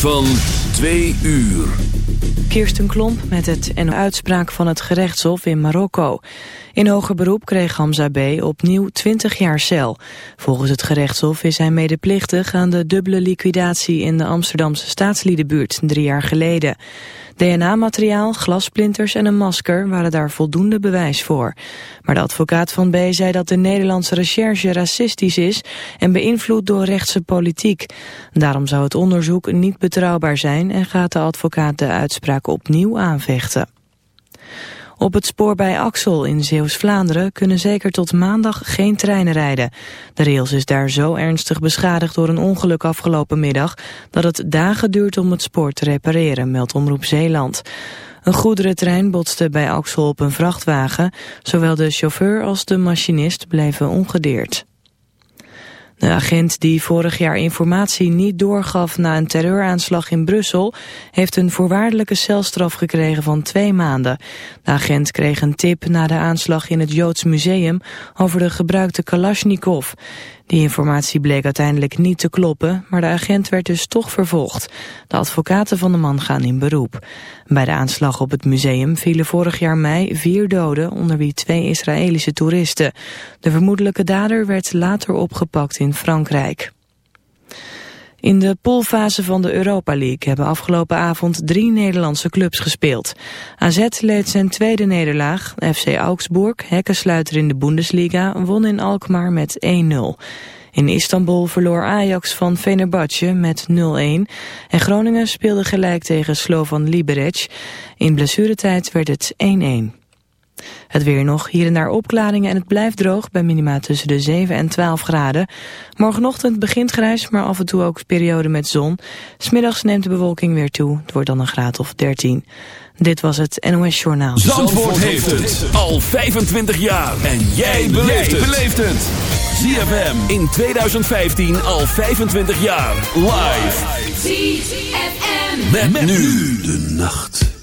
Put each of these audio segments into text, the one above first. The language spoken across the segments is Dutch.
van twee uur. Kirsten Klomp met het en uitspraak van het gerechtshof in Marokko. In hoger beroep kreeg Hamza B. opnieuw 20 jaar cel. Volgens het gerechtshof is hij medeplichtig aan de dubbele liquidatie in de Amsterdamse staatsliedenbuurt drie jaar geleden. DNA-materiaal, glasplinters en een masker waren daar voldoende bewijs voor. Maar de advocaat van B. zei dat de Nederlandse recherche racistisch is en beïnvloed door rechtse politiek. Daarom zou het onderzoek niet betrouwbaar zijn en gaat de advocaat de uitspraak opnieuw aanvechten. Op het spoor bij Axel in Zeeuws-Vlaanderen kunnen zeker tot maandag geen treinen rijden. De rails is daar zo ernstig beschadigd door een ongeluk afgelopen middag... dat het dagen duurt om het spoor te repareren, meldt Omroep Zeeland. Een goederentrein botste bij Axel op een vrachtwagen. Zowel de chauffeur als de machinist bleven ongedeerd. De agent die vorig jaar informatie niet doorgaf na een terreuraanslag in Brussel... heeft een voorwaardelijke celstraf gekregen van twee maanden. De agent kreeg een tip na de aanslag in het Joods Museum over de gebruikte Kalashnikov. Die informatie bleek uiteindelijk niet te kloppen, maar de agent werd dus toch vervolgd. De advocaten van de man gaan in beroep. Bij de aanslag op het museum vielen vorig jaar mei vier doden, onder wie twee Israëlische toeristen. De vermoedelijke dader werd later opgepakt in Frankrijk. In de poolfase van de Europa League hebben afgelopen avond drie Nederlandse clubs gespeeld. AZ leed zijn tweede nederlaag. FC Augsburg, hekkensluiter in de Bundesliga, won in Alkmaar met 1-0. In Istanbul verloor Ajax van Fenerbahce met 0-1 en Groningen speelde gelijk tegen Slovan Liberec. In blessuretijd werd het 1-1. Het weer nog, hier en daar opklaringen en het blijft droog bij minima tussen de 7 en 12 graden. Morgenochtend begint grijs, maar af en toe ook periode met zon. Smiddags neemt de bewolking weer toe, het wordt dan een graad of 13. Dit was het NOS Journaal. Zandvoort, heeft het al 25 jaar. En jij beleeft het. ZFM in 2015 al 25 jaar. Live. ZFM. met nu de nacht.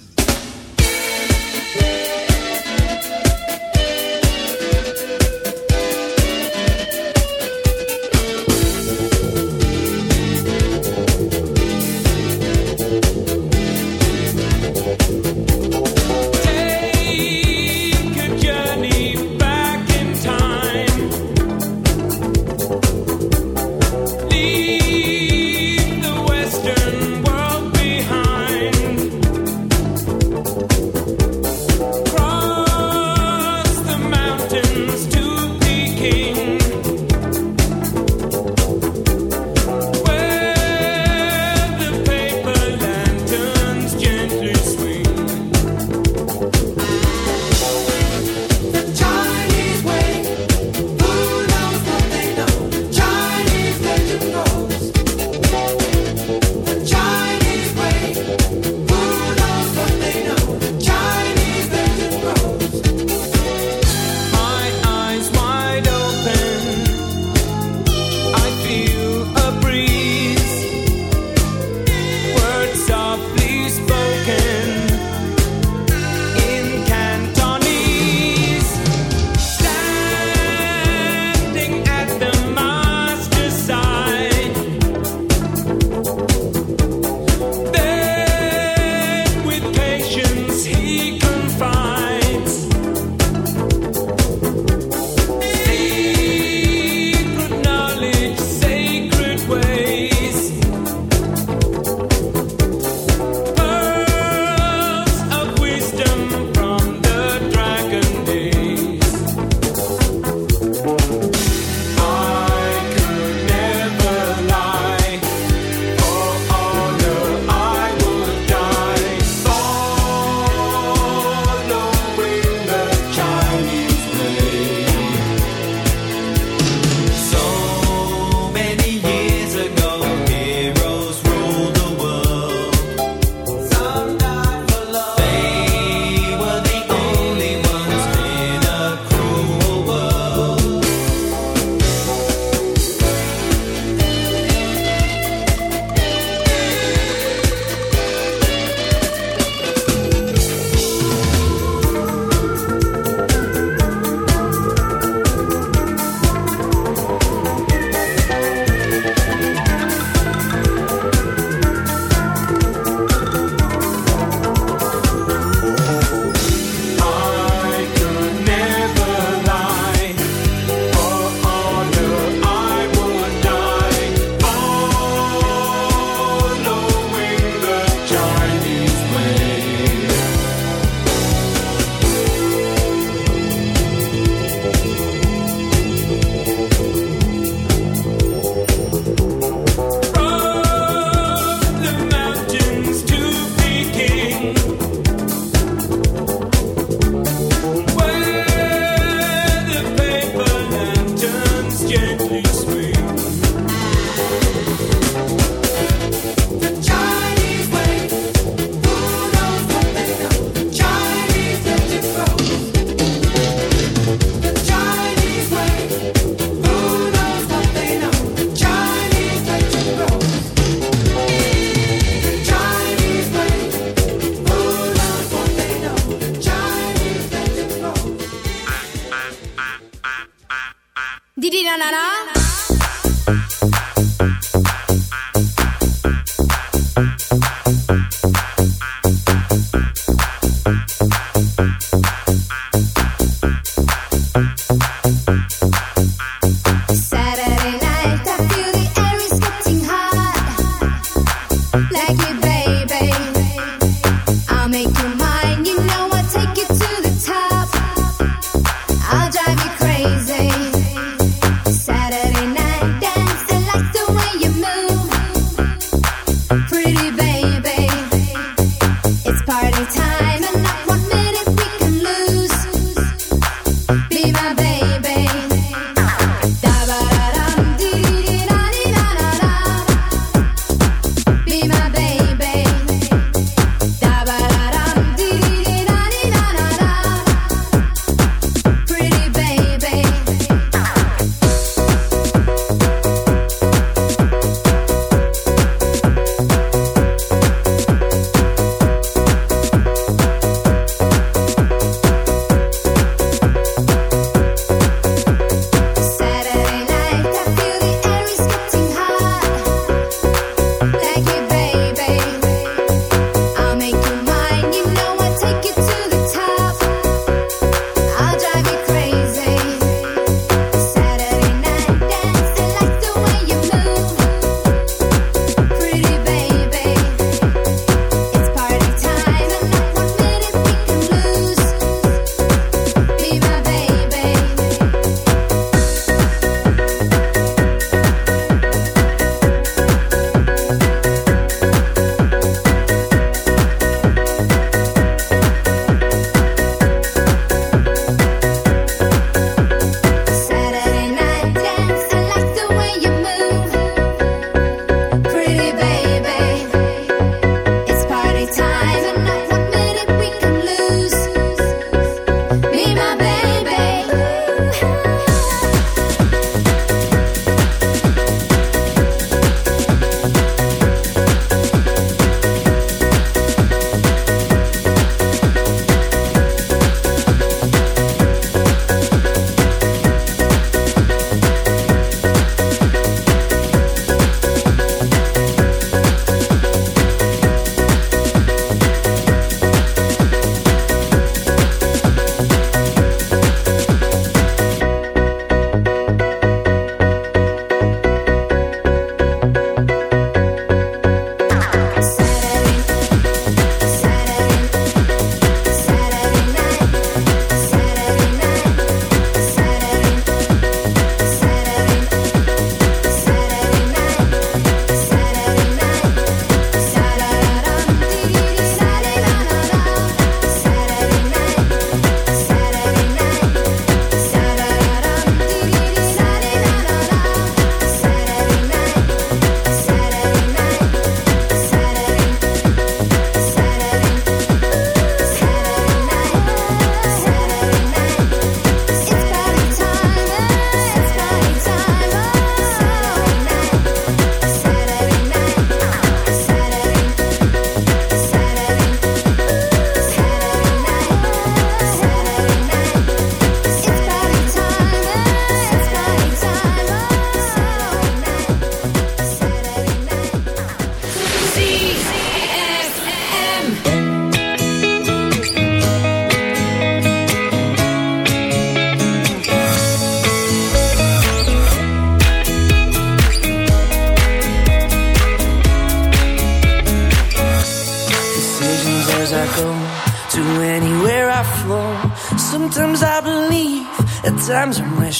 baby.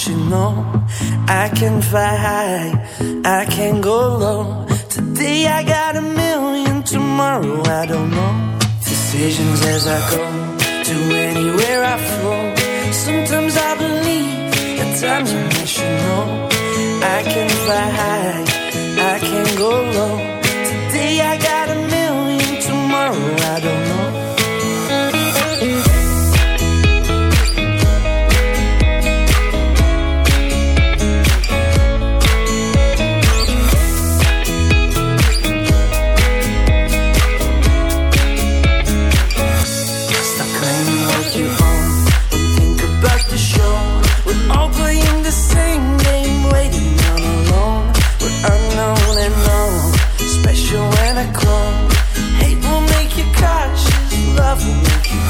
you know I can fly high.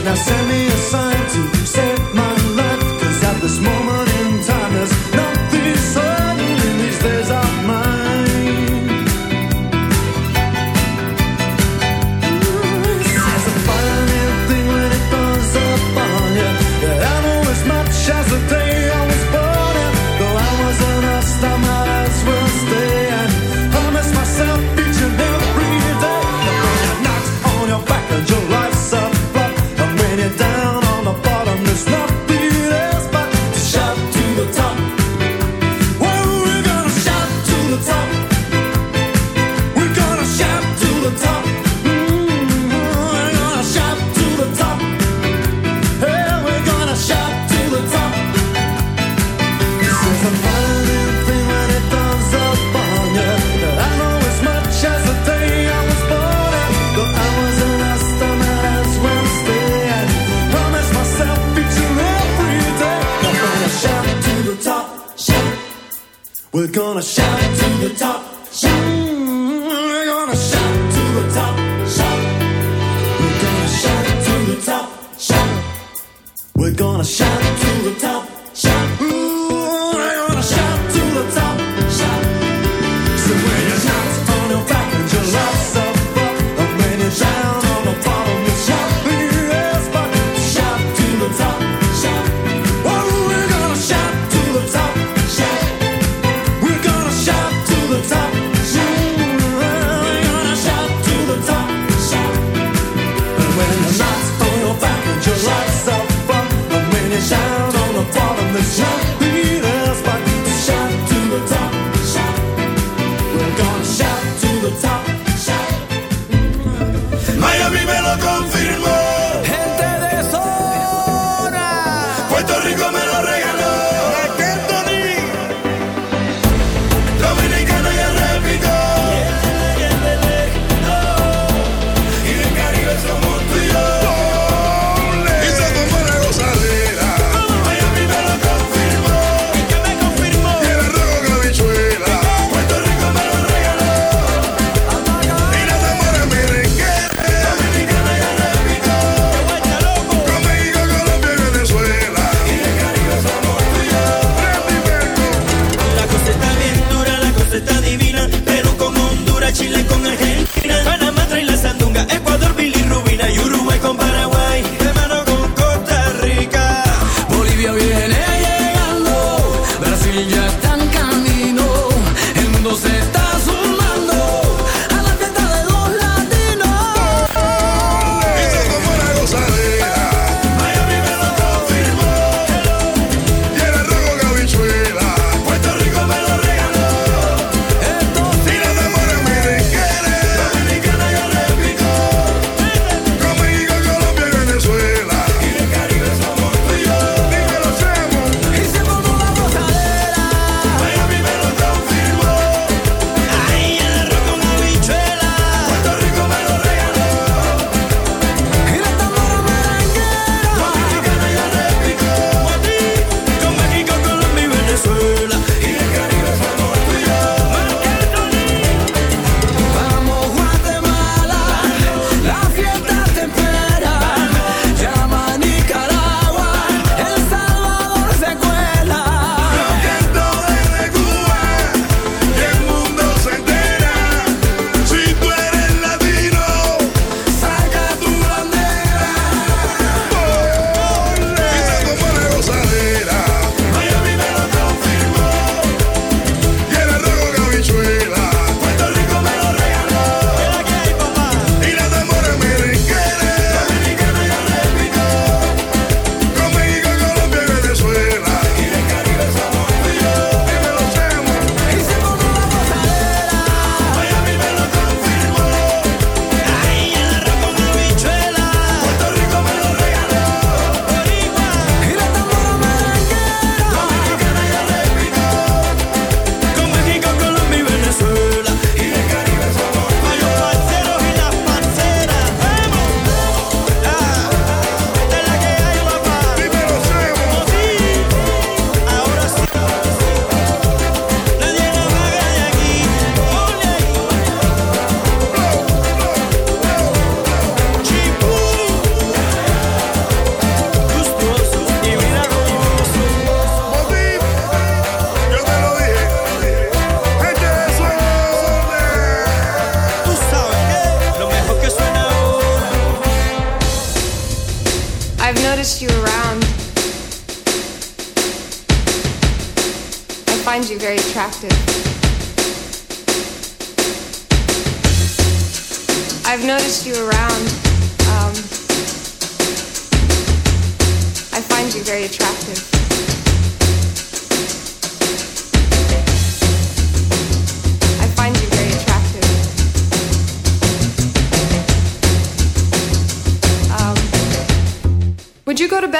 Now send me a sign to say Shout it to the top.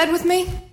Bed with me?